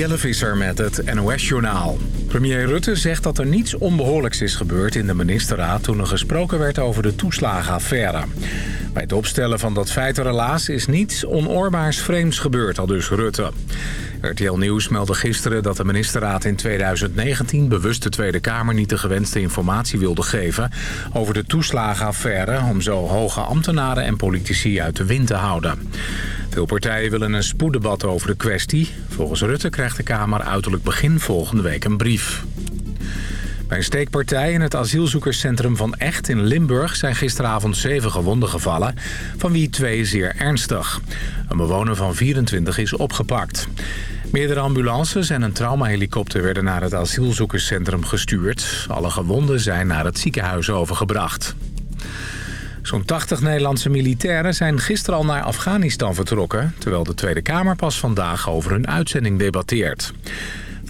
Jelle Visser met het NOS-journaal. Premier Rutte zegt dat er niets onbehoorlijks is gebeurd in de ministerraad... toen er gesproken werd over de toeslagenaffaire. Bij het opstellen van dat feitenrelaas is niets onoorbaars vreemds gebeurd, al dus Rutte. RTL Nieuws meldde gisteren dat de ministerraad in 2019 bewust de Tweede Kamer niet de gewenste informatie wilde geven over de toeslagenaffaire om zo hoge ambtenaren en politici uit de wind te houden. Veel partijen willen een spoeddebat over de kwestie. Volgens Rutte krijgt de Kamer uiterlijk begin volgende week een brief. Bij een steekpartij in het asielzoekerscentrum van Echt in Limburg... zijn gisteravond zeven gewonden gevallen, van wie twee zeer ernstig. Een bewoner van 24 is opgepakt. Meerdere ambulances en een traumahelikopter werden naar het asielzoekerscentrum gestuurd. Alle gewonden zijn naar het ziekenhuis overgebracht. Zo'n 80 Nederlandse militairen zijn gisteren al naar Afghanistan vertrokken... terwijl de Tweede Kamer pas vandaag over hun uitzending debatteert.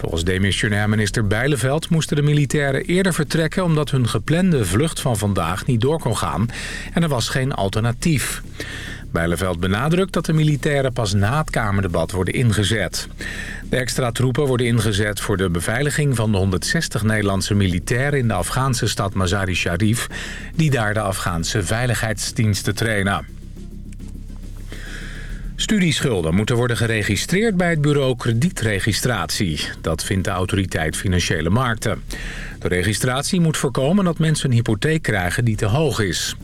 Volgens demissionair minister Bijleveld moesten de militairen eerder vertrekken... omdat hun geplande vlucht van vandaag niet door kon gaan en er was geen alternatief. Bijleveld benadrukt dat de militairen pas na het Kamerdebat worden ingezet. De extra troepen worden ingezet voor de beveiliging van de 160 Nederlandse militairen... in de Afghaanse stad Mazar-i Sharif... die daar de Afghaanse veiligheidsdiensten trainen. Studieschulden moeten worden geregistreerd bij het bureau kredietregistratie. Dat vindt de autoriteit Financiële Markten. De registratie moet voorkomen dat mensen een hypotheek krijgen die te hoog is.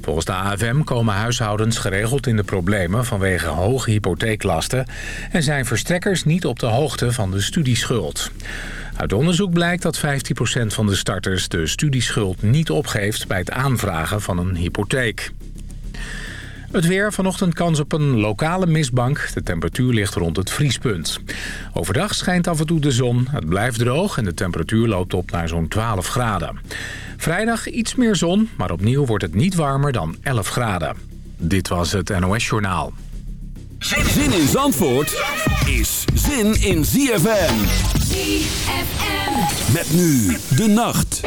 Volgens de AFM komen huishoudens geregeld in de problemen vanwege hoge hypotheeklasten... en zijn verstrekkers niet op de hoogte van de studieschuld. Uit onderzoek blijkt dat 15% van de starters de studieschuld niet opgeeft bij het aanvragen van een hypotheek. Het weer, vanochtend kans op een lokale mistbank. De temperatuur ligt rond het vriespunt. Overdag schijnt af en toe de zon. Het blijft droog en de temperatuur loopt op naar zo'n 12 graden. Vrijdag iets meer zon, maar opnieuw wordt het niet warmer dan 11 graden. Dit was het NOS Journaal. Zin in Zandvoort is zin in ZFM. ZFM. Met nu de nacht.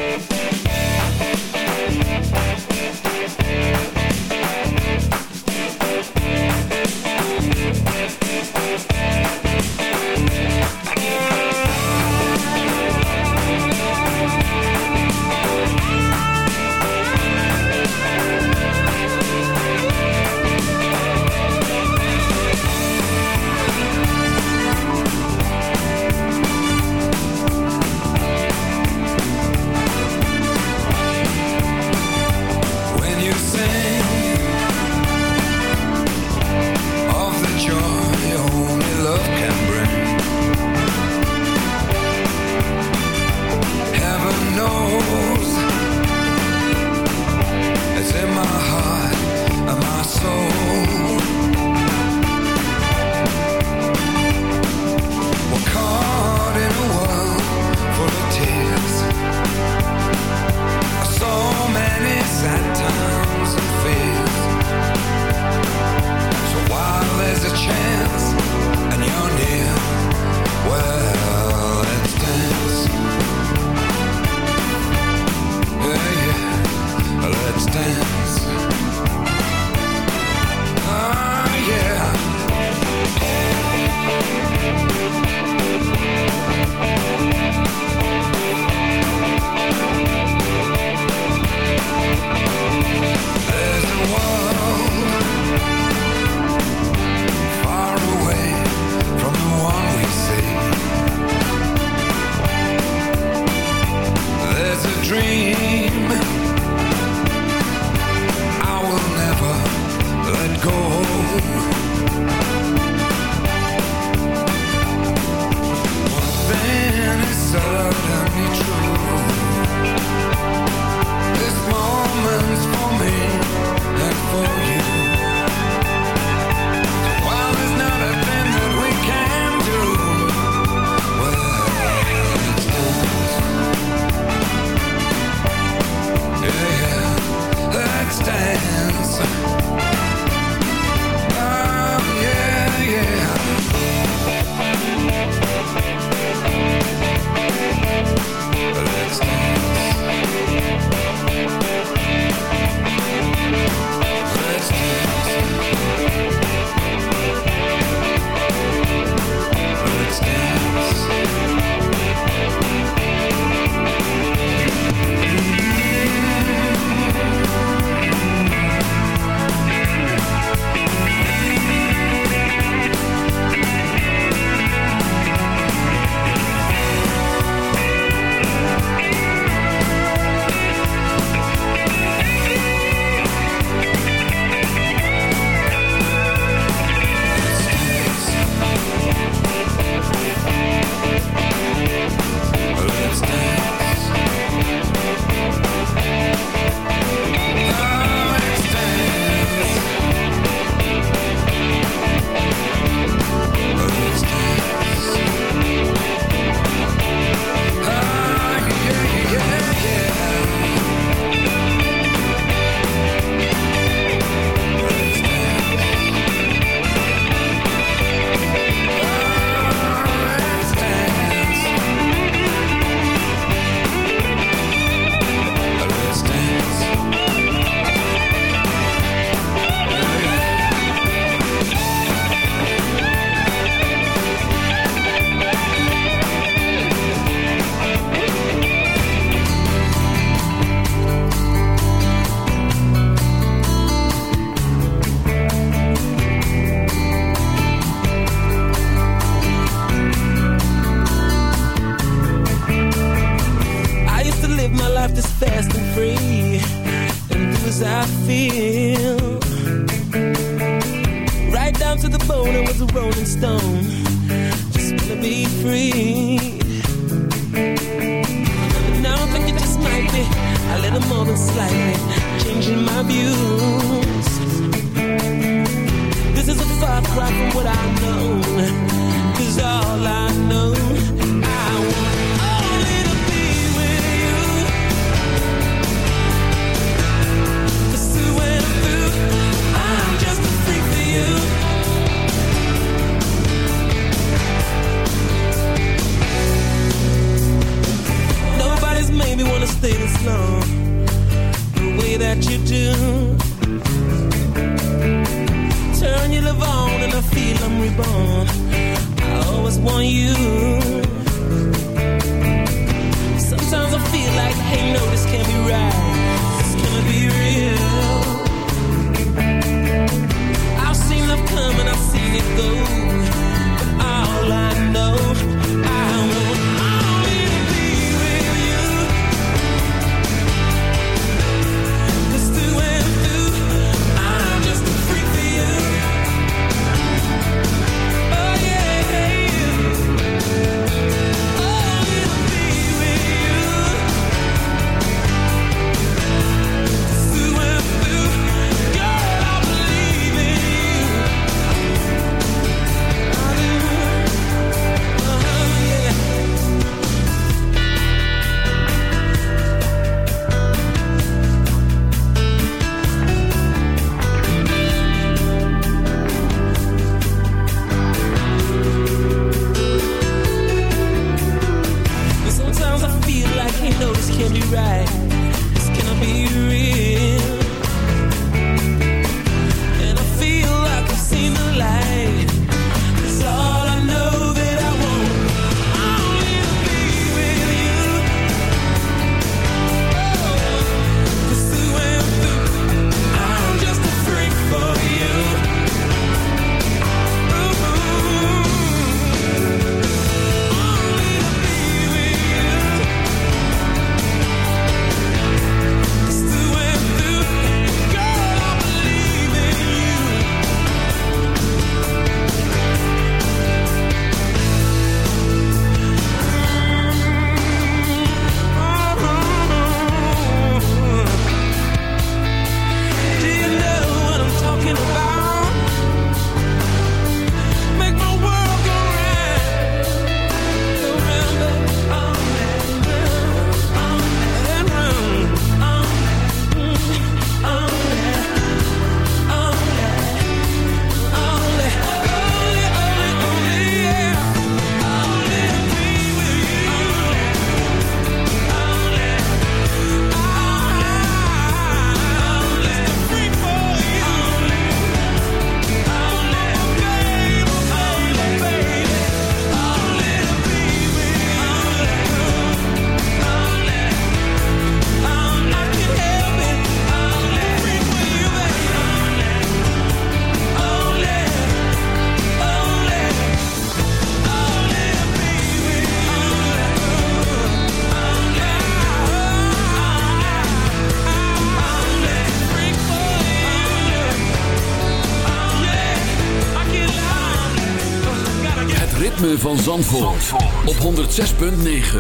van Zandvoort, op 106.9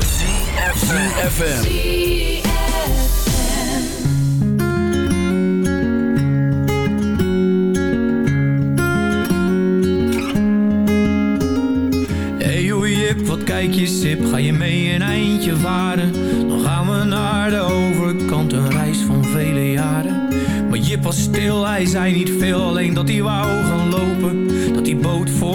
ZFM. Hey hoe jip, wat kijk je sip, ga je mee een eindje varen? Dan gaan we naar de overkant, een reis van vele jaren. Maar Jip was stil, hij zei niet veel, alleen dat hij wou gaan lopen. Dat die boot voor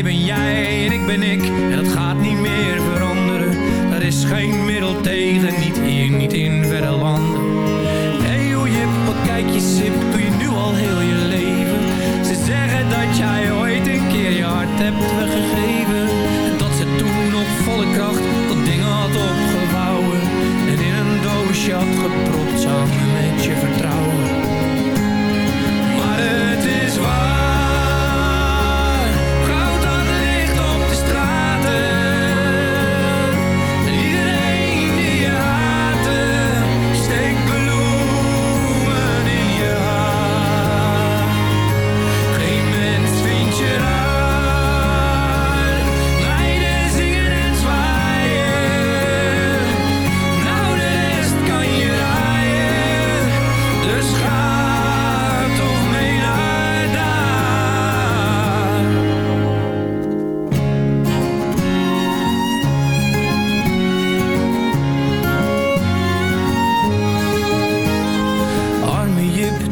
Jij ben jij en ik ben ik, en dat gaat niet meer veranderen. Er is geen middel tegen, niet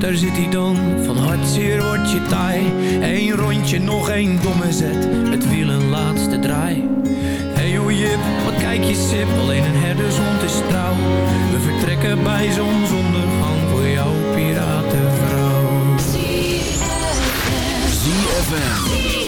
daar zit hij dan. Van hartzeer wordt je taai. Eén rondje, nog één domme zet. Het wiel een laatste draai. Hey hoe Jip, wat kijk je sip. Alleen een herdershond is trouw. We vertrekken bij zonsondergang voor jouw piratenvrouw. ZFM.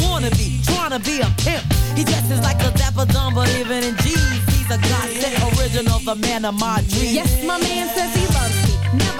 to be a pimp. He dresses like a dapper dumb, but even in jeans, he's a godsend original, the man of my dreams. Yes, my man says he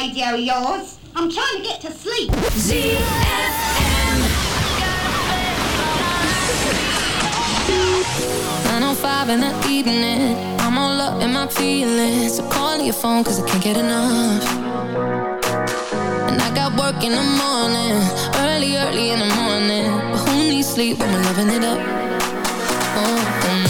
radio yours. I'm trying to get to sleep. ZFM. Oh five in the evening I'm all up in my feelings So calling your phone cause I can't get enough And I got work in the morning Early, early in the morning But who needs sleep when we're loving it up Oh, mm.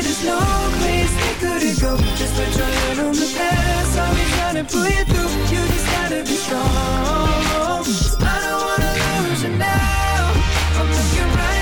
there's no place we couldn't go. Just put your hand on the past I'll be trying to pull you through. You just gotta be strong. I don't wanna lose you now. I'm looking right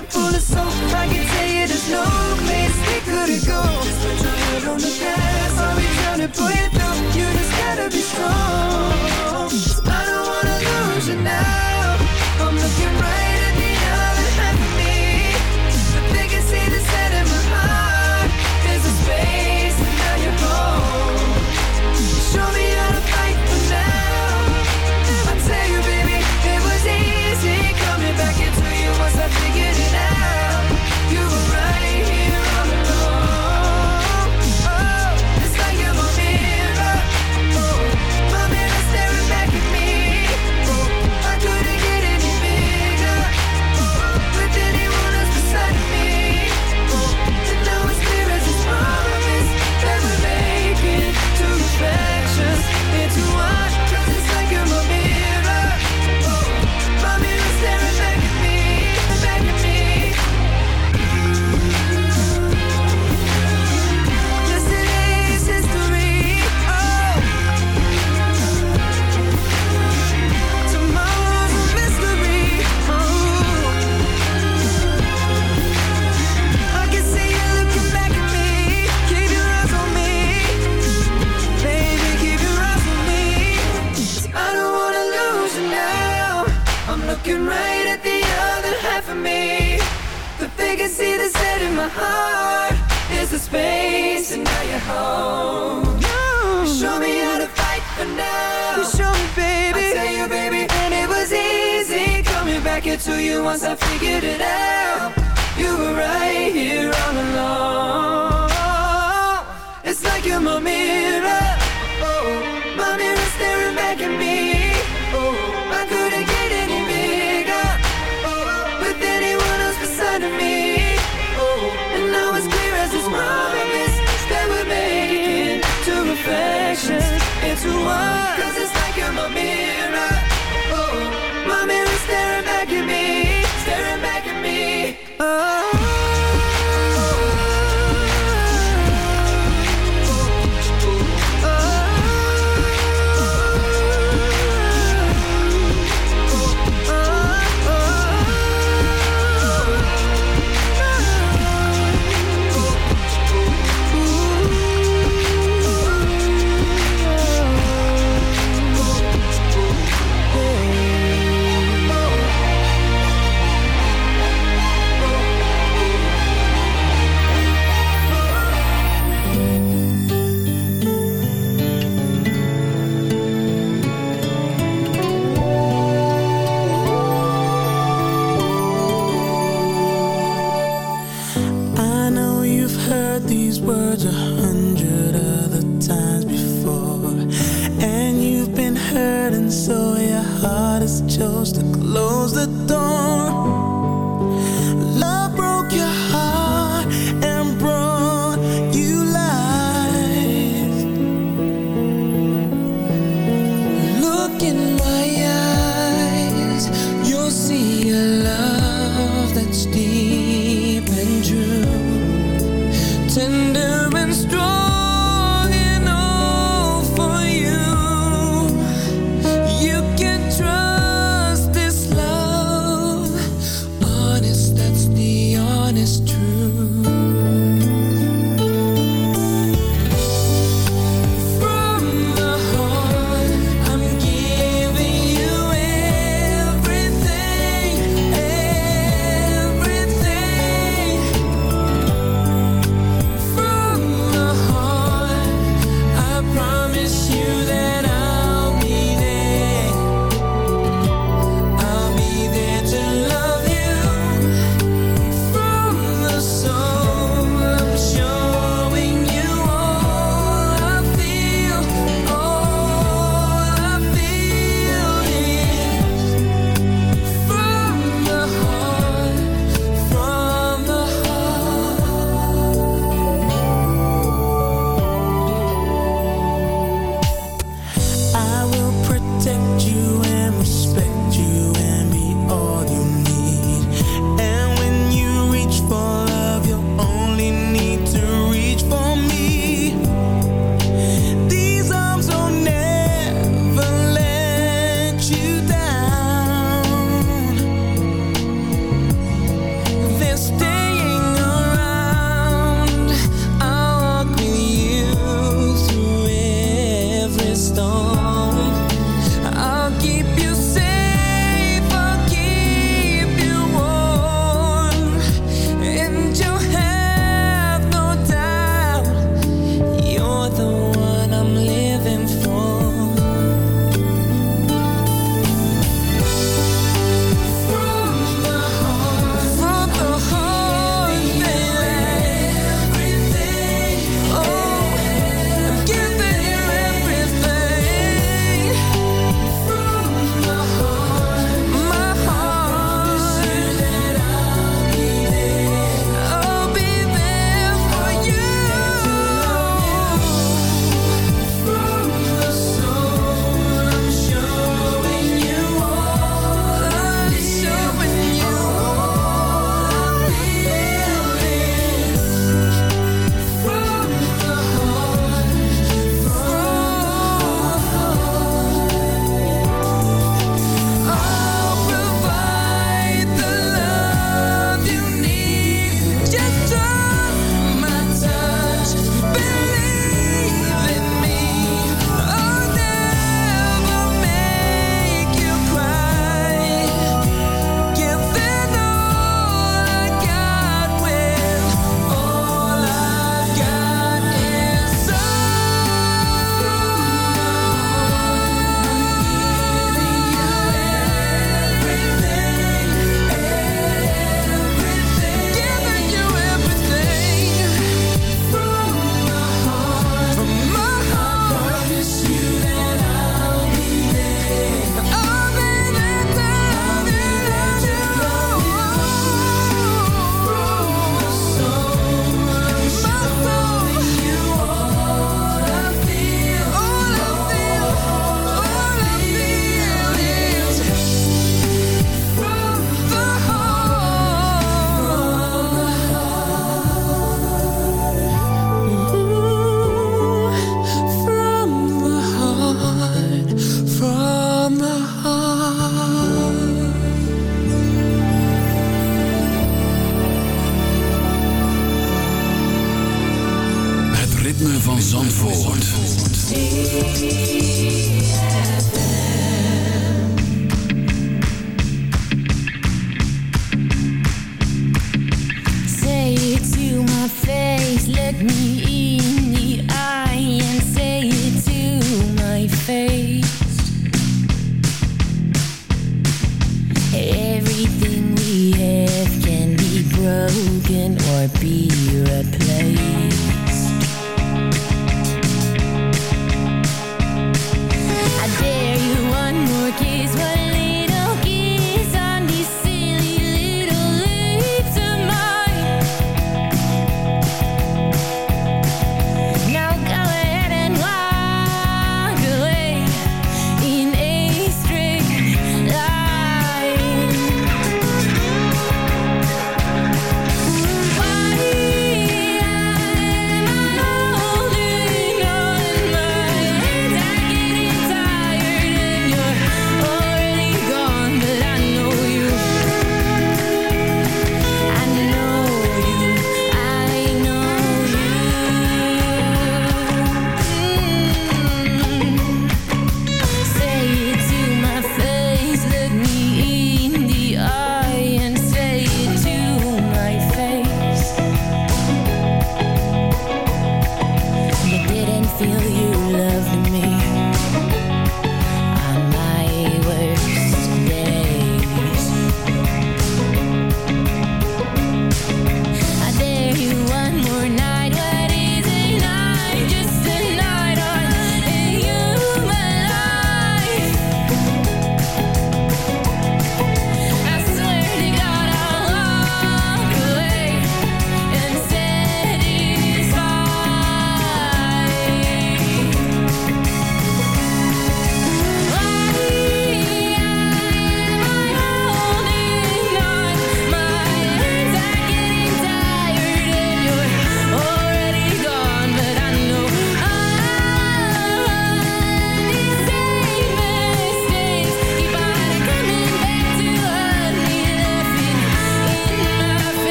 pocket full of I can tell you there's no place we couldn't go Just put your head on the past I'll be trying to pull you through You just gotta be strong I don't wanna lose you now. I'm looking right at the other half me. The vacancy that's set in